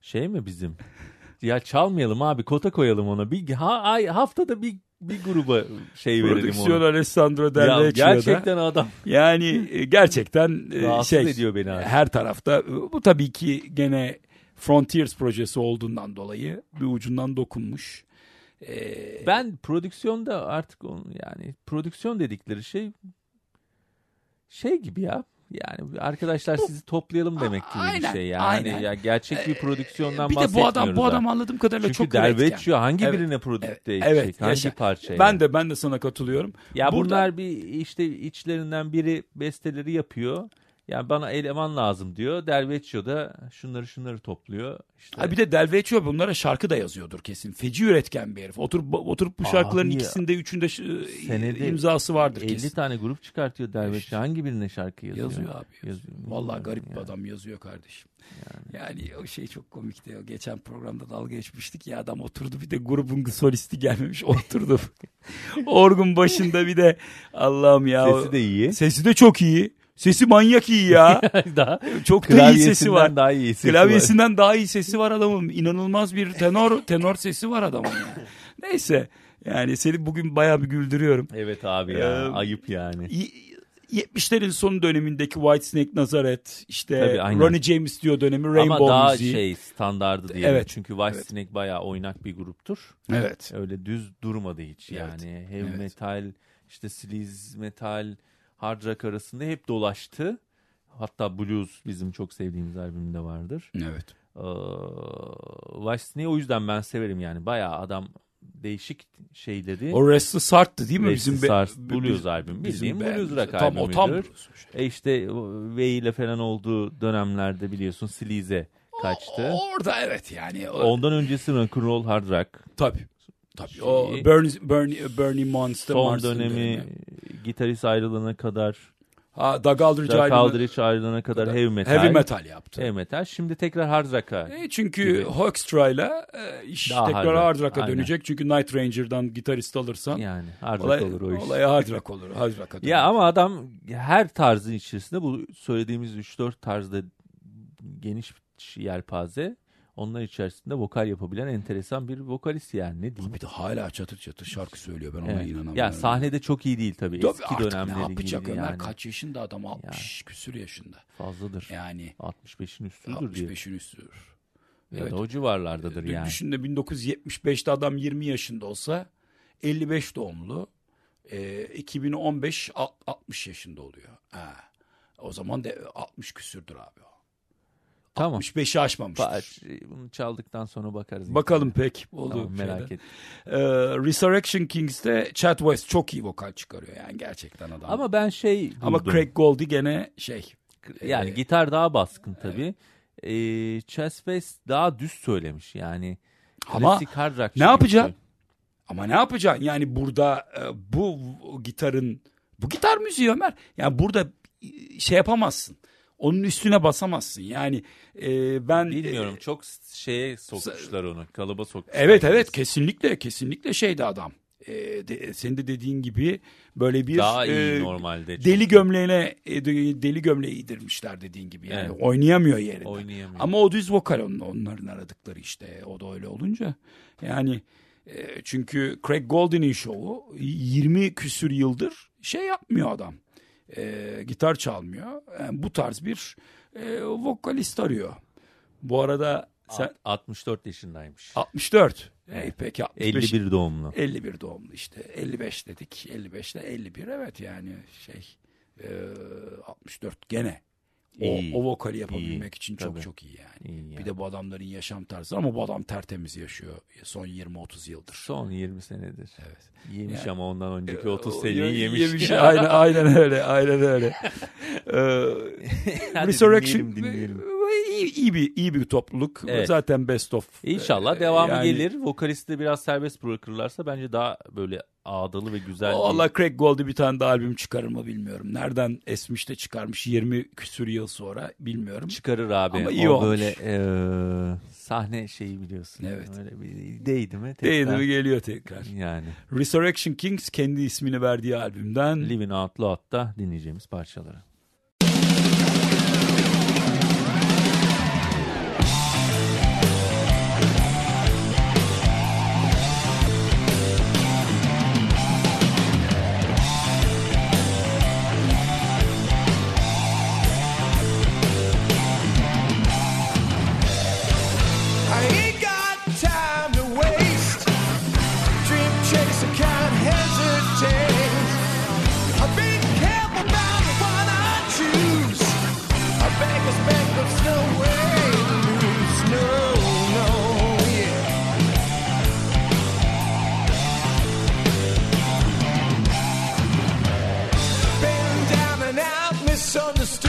Şey mi bizim? Ya çalmayalım abi kota koyalım ona. Bir ha, ay, haftada bir bir gruba şey verelim Prodüksiyon ona. Alessandro Del Ya, Vecchio'da. gerçekten adam Yani e, gerçekten e, rahatsız şey ediyor beni abi. her tarafta. Bu tabii ki gene Frontiers projesi olduğundan dolayı bir ucundan dokunmuş. Ee, Ben prodüksiyonda artık onu yani prodüksiyon dedikleri şey şey gibi ya. Yani arkadaşlar sizi toplayalım demek gibi Aynen, bir şey yani. aynen. Ya gerçek bir prodüksiyondan bir de bu bahsetmiyoruz. adam bu adam anladığım kadarıyla Çünkü çok üretken. Vecchio hangi Evet, birine prodükte evet, edecek? evet, hangi yaşa. parçaya? Ben de ben de sana katılıyorum. Ya Burada- bunlar bir işte içlerinden biri besteleri yapıyor. Yani bana eleman lazım diyor. Del Vecchio da şunları şunları topluyor. İşte Ha bir de Del Vecchio bunlara şarkı da yazıyordur kesin. Feci üretken bir herif. Oturup oturup bu şarkıların Abi ya. ikisinde üçünde ş- Senede imzası vardır 50 kesin. tane grup çıkartıyor Del Vecchio. Hangi birine şarkı yazıyor? Yazıyor abi. Yazıyor. Yazıyor. Vallahi garip bir ya. adam yazıyor kardeşim. Yani. o şey çok komikti. O geçen programda dalga geçmiştik ya adam oturdu bir de grubun solisti gelmemiş oturdu. Orgun başında bir de Allah'ım ya. Sesi de iyi. Sesi de çok iyi. Sesi manyak iyi ya. daha Çok da iyi sesi var. daha iyi sesi var. Klavyesinden daha iyi sesi var adamın. İnanılmaz bir tenor tenor sesi var adamın yani. Neyse. Yani seni bugün bayağı bir güldürüyorum. Evet abi ya Ee, ayıp yani. Y- 70'lerin son dönemindeki Whitesnake Nazareth, işte Tabii. Ronnie James Dio dönemi, Rainbow Ama daha müziği. şey standardı diyelim. Evet, Çünkü White evet. Snake bayağı oynak bir gruptur. Evet. Öyle düz durmadı hiç Evet, yani. Heavy evet. metal, işte sleaze metal, hard rock arasında hep dolaştı. Hatta blues bizim çok sevdiğimiz albümünde vardır. Evet. Ee, o yüzden ben severim yani. Bayağı adam değişik şeyleri. O Restless Heart'tı değil mi? Restless bizim Heart Blues albüm. bizim blues rock Tam o tam albümüdür. blues. E işte V ile falan olduğu dönemlerde biliyorsun sleaze'e kaçtı. Orada evet yani. O, Ondan öncesi rock'n'roll hard rock. tabii. Tabii. O Şeyi- Bernie, Bernie, Bernie Monster. Son Mars'ın dönemi dönemi. Gitarist ayrılana kadar, Ha, Doug Aldrich Doug Aldrich ayrılana kadar heavy metal. Heavy metal yaptı. Heavy metal. Şimdi tekrar hard rock'a. E, çünkü. Hoekstra'yla e, iş Daha tekrar hard rock. hard rock'a Aynen. dönecek. Çünkü Night Ranger'dan gitarist alırsan Yani hard rock olay, olur o iş. olay hard rock olur. Hard rock'a. Ya ama adam her tarzın içerisinde bu söylediğimiz 3-4 tarzda geniş bir yelpaze. Onlar içerisinde vokal yapabilen enteresan bir vokalist yani ne diyeyim. Bir de hala çatır çatır şarkı söylüyor. Ben ona Evet. inanamıyorum. Ya sahnede çok iyi değil tabii. Tabii Eski artık ne dönemleri yapacak gibi Ömer? yani. Kaç yaşında adam? 60 küsür yaşında. Fazladır. Yani 65'in üstüdür diye. 65'in üstüdür. Ya Evet. da o civarlardadır Bir yani. Düşün de 1975'te adam 20 yaşında olsa 55 doğumlu. E, 2015 alt- 60 yaşında oluyor. Ha. O zaman da 60 küsürdür abi o. Tamam. 65'i aşmamıştır. Ba- Bunu çaldıktan sonra bakarız. Bakalım pek oldu. Tamam, merak et. Ee, Resurrection Kings'te Chad West çok iyi vokal çıkarıyor yani gerçekten adam. Ama ben şey Ama buldum. Craig Goldie gene şey. yani e, gitar daha baskın tabii. Ee, Chas West daha düz söylemiş yani. Ama hard rock ne yapacaksın? Ama ne yapacaksın? Yani burada e, bu gitarın bu gitar müziği Ömer. Yani burada e, şey yapamazsın. Onun üstüne basamazsın. Yani e, ben Bilmiyorum e, çok şeye sokmuşlar onu. Kalıba sokmuşlar. Evet evet kesinlikle kesinlikle şeydi adam. E, de, senin de dediğin gibi böyle bir Daha iyi e, normalde. deli gömleğine e, de- deli gömleği giydirmişler dediğin gibi. Yani Evet. oynayamıyor yerinde. Oynayamıyor. Ama o düz vokal onun, onların aradıkları işte. O da öyle olunca. Yani e, çünkü Craig Goldie'nin şovu 20 küsür yıldır şey yapmıyor adam. E, gitar çalmıyor. Yani bu tarz bir e, vokalist arıyor. Bu arada sen Alt- 64 yaşındaymış. 64. Ey peki 65. 51 doğumlu. 51 doğumlu işte. 55 dedik. 55'te 51 evet yani şey e, 64 gene. O, İyi, o vokali yapabilmek iyi, için tabii. çok çok iyi yani. İyi Bir yani. de bu adamların yaşam tarzı ama bu adam tertemiz yaşıyor son 20-30 yıldır. Son 20 senedir. Evet. Yemiş Yani- ama ondan önceki O- 30 o- seneyi ye- yemiş. aynen, aynen öyle. Aynen öyle. Ee, Resurrection dinleyelim, dinleyelim. İyi, iyi bir iyi bir topluluk. Evet. Zaten best of. İnşallah Ee, devamı yani- gelir. Vokalisti de biraz serbest bırakırlarsa bence daha böyle ağdalı ve güzel. Allah Craig Goldie bir tane daha albüm çıkarır mı bilmiyorum. Nereden esmiş de çıkarmış 20 küsür yıl sonra bilmiyorum. çıkarır abi. Ama iyi o olmuş. böyle eee, sahne şeyi biliyorsun. Evet. Öyle bir değdi mi? Değdi tekrar- mi geliyor tekrar. Yani Resurrection Kings kendi ismini verdiği albümden Living Out Loud'da dinleyeceğimiz parçaları. Misunderstood.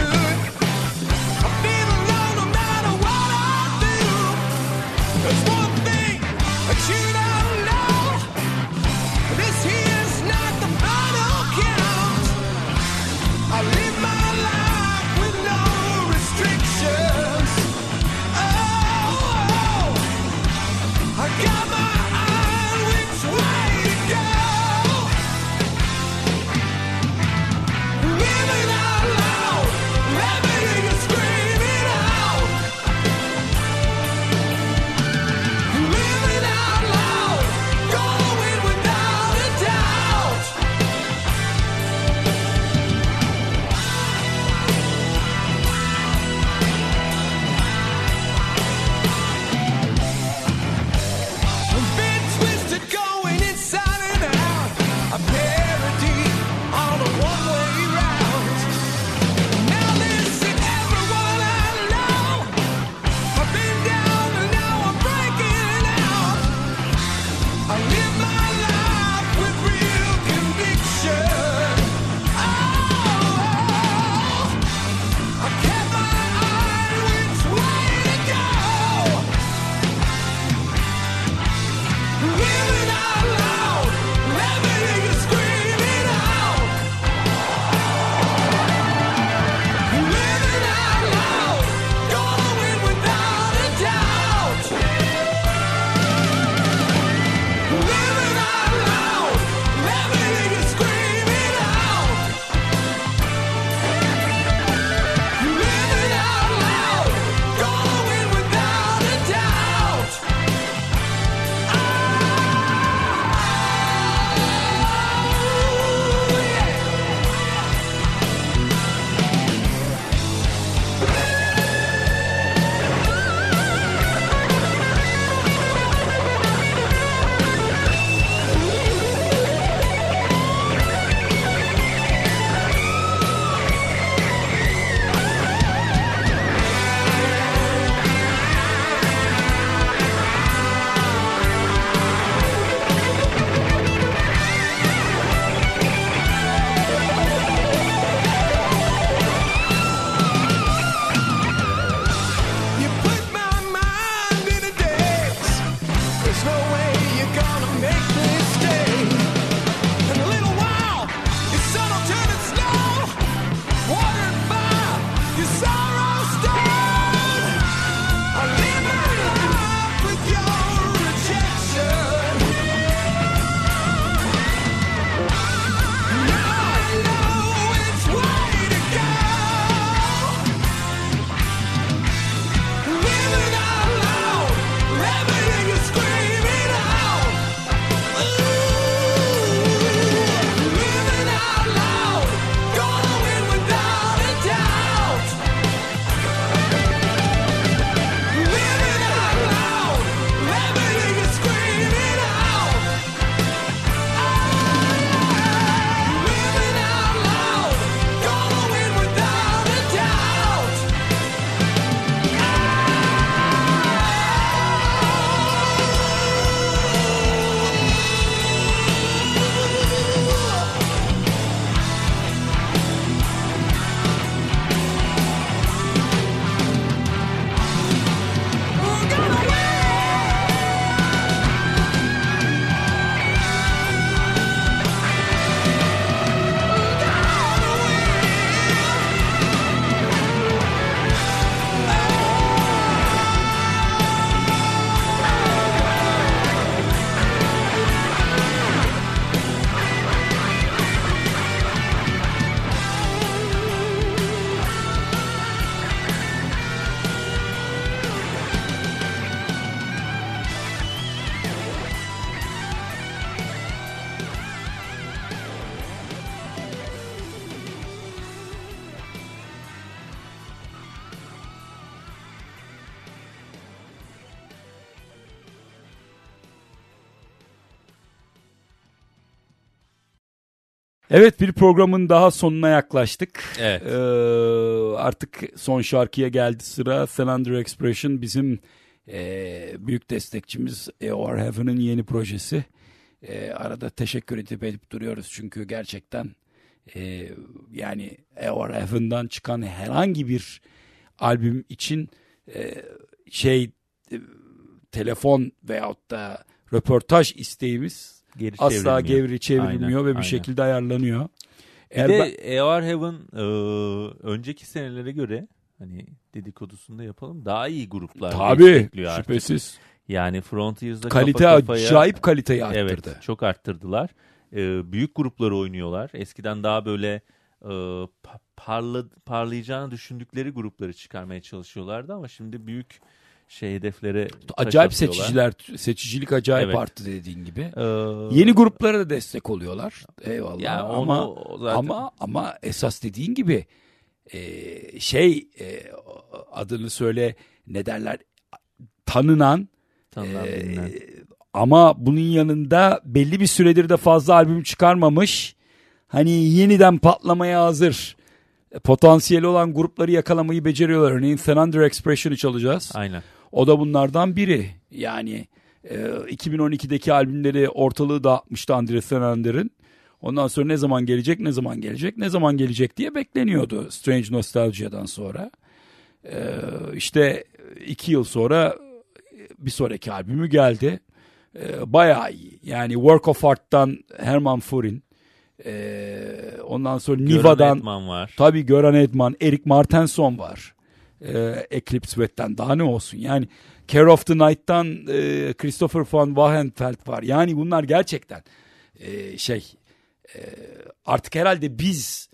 Evet bir programın daha sonuna yaklaştık. Evet. Ee, artık son şarkıya geldi sıra. Thunder Expression bizim e, büyük destekçimiz AOR Heaven'ın yeni projesi. E, arada teşekkür edip edip duruyoruz çünkü gerçekten e, yani AOR Heaven'dan çıkan herhangi bir albüm için e, şey e, telefon veyahut da röportaj isteğimiz Geri asla çevrilmiyor. geri çevrilmiyor Aynen, ve bir aynen. şekilde ayarlanıyor. Bir Eğer de AR Heaven e, önceki senelere göre hani dedikodusunu da yapalım daha iyi gruplar Tabii destekliyor artık. şüphesiz. Yani Frontiers'da Kalite kafa kafaya, acayip kaliteyi arttırdı. Evet çok arttırdılar. E, büyük grupları oynuyorlar. Eskiden daha böyle e, pa- parla, parlayacağını düşündükleri grupları çıkarmaya çalışıyorlardı ama şimdi büyük şey hedeflere Acayip seçiciler, seçicilik acayip Evet. arttı dediğin gibi. E, Yeni gruplara da destek oluyorlar. Eyvallah. Yani ama zaten- ama ama esas dediğin gibi e, şey e, adını söyle ne derler tanınan tanınan e, bilinen. ama bunun yanında belli bir süredir de fazla albüm çıkarmamış. Hani yeniden patlamaya hazır. e, Potansiyeli olan grupları yakalamayı beceriyorlar. Örneğin Thunder Expression'ı çalacağız. Aynen. O da bunlardan biri. Yani e, 2012'deki albümleri ortalığı dağıtmıştı Andre Thenander'ın. Ondan sonra ne zaman gelecek, ne zaman gelecek, ne zaman gelecek diye bekleniyordu Strange Nostalgia'dan sonra. E, işte iki yıl sonra bir sonraki albümü geldi. E, bayağı iyi. Yani Work of Art'tan Herman Furin. E, ondan sonra Göran Niva'dan Edman var. Tabii Göran Edman, Erik Martenson var. Ee, Eclipse Sweat'ten daha ne olsun. Yani Care of the Night'tan e, Christopher von Wahenfeld var. Yani bunlar gerçekten e, şey e, artık herhalde biz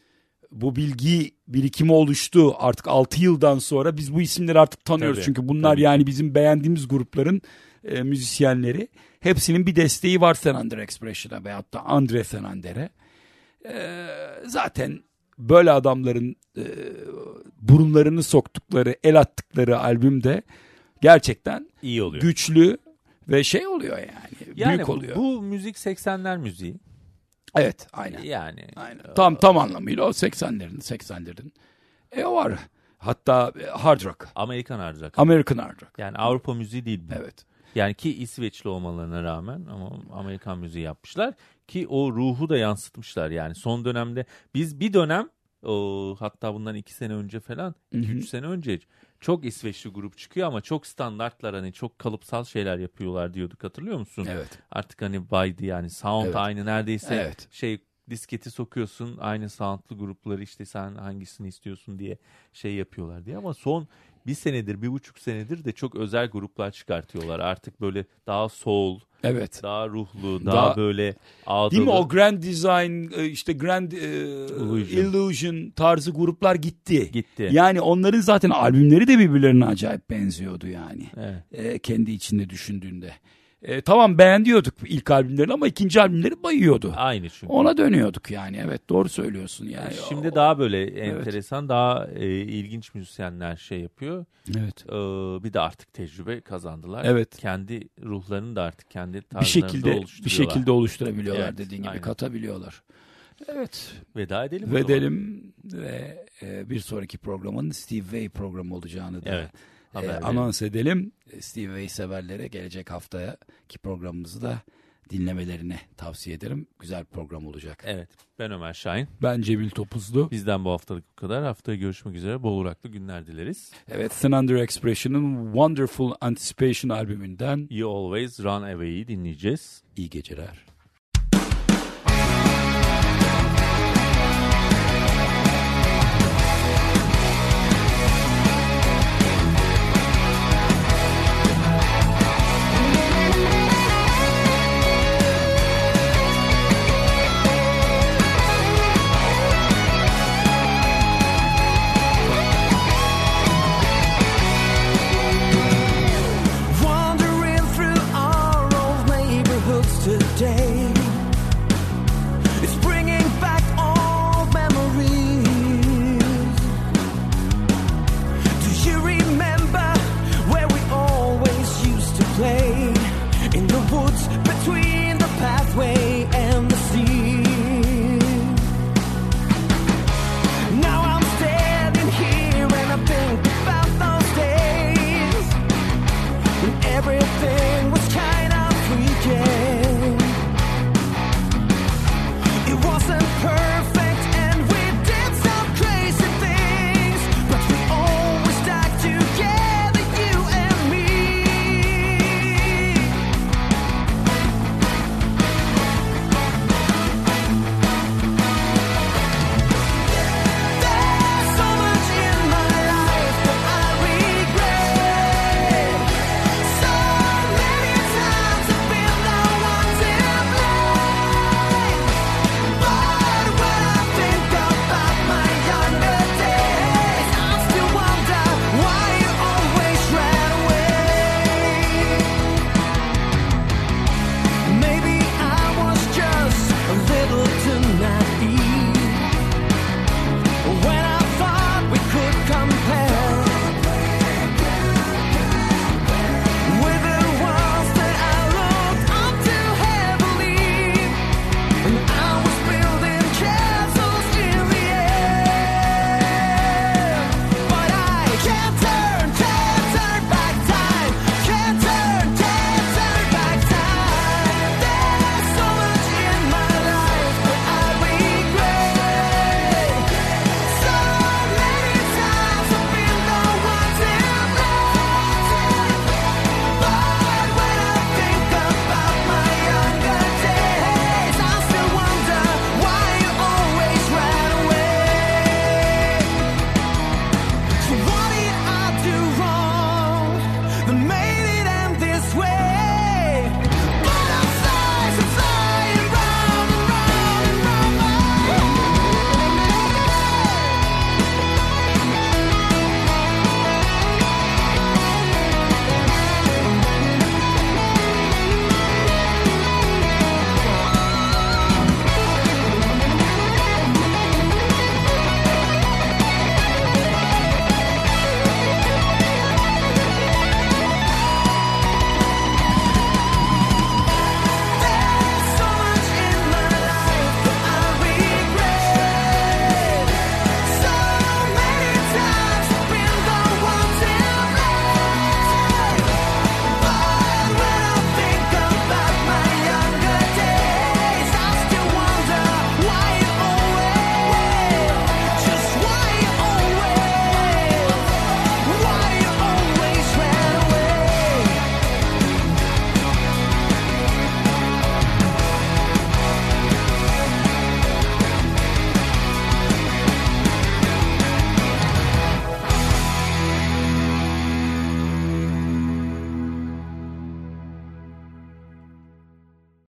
bu bilgi birikimi oluştu. Artık 6 yıldan sonra biz bu isimleri artık tanıyoruz. Tabii, Çünkü bunlar tabii. yani bizim beğendiğimiz grupların e, müzisyenleri. Hepsinin bir desteği var Thenander Expression'a veyahut da Andre Thenander'e. Ee, zaten böyle adamların e, burunlarını soktukları, el attıkları albümde gerçekten İyi oluyor. güçlü ve şey oluyor yani. Yani büyük oluyor. Bu, müzik 80'ler müziği. evet, aynen. Yani aynen. Tam tam anlamıyla o 80'lerin 80'lerin. E o var. Hatta e, hard rock, Amerikan hard rock. American hard rock. Yani Avrupa müziği değil bu. Evet. Yani ki İsveçli olmalarına rağmen ama Amerikan müziği yapmışlar ki o ruhu da yansıtmışlar yani son dönemde biz bir dönem o, hatta bundan iki sene önce falan iki üç sene önce çok İsveçli grup çıkıyor ama çok standartlar hani çok kalıpsal şeyler yapıyorlar diyorduk hatırlıyor musun? Evet. Artık hani baydı yani sound Evet. aynı neredeyse Evet. şey disketi sokuyorsun aynı soundlu grupları işte sen hangisini istiyorsun diye şey yapıyorlar diye ama son bir senedir bir buçuk senedir de çok özel gruplar çıkartıyorlar artık böyle daha soul Evet. daha ruhlu daha, Daha- böyle ağdalı. Değil mi o Grand Design e, işte Grand e, Illusion. Illusion. tarzı gruplar gitti. Gitti. Yani onların zaten albümleri de birbirlerine acayip benziyordu yani. Evet. E, kendi içinde düşündüğünde. E, tamam beğeniyorduk ilk albümlerini ama ikinci albümleri bayıyordu. Aynı çünkü. Ona dönüyorduk yani. Evet doğru söylüyorsun yani. Şimdi daha böyle enteresan, daha e, ilginç müzisyenler şey yapıyor. Evet. Ee, bir de artık tecrübe kazandılar. Evet. Kendi ruhlarını da artık kendi Bir şekilde bir şekilde oluşturabiliyorlar Evet, dediğin gibi aynen. katabiliyorlar. Evet. Veda edelim. o Ve zaman. edelim ve e, bir sonraki programın Steve Vai programı olacağını da Evet. E, haber verelim. anons edelim. Steve Vai severlere gelecek haftaki programımızı da dinlemelerini tavsiye ederim. Güzel bir program olacak. Evet. Ben Ömer Şahin. Ben Cebil Topuzlu. Bizden bu haftalık bu kadar. Haftaya görüşmek üzere. Bol uraklı günler dileriz. Evet, Thin Under Expression'ın Wonderful Anticipation albümünden You Always Run Away'i dinleyeceğiz. iyi geceler.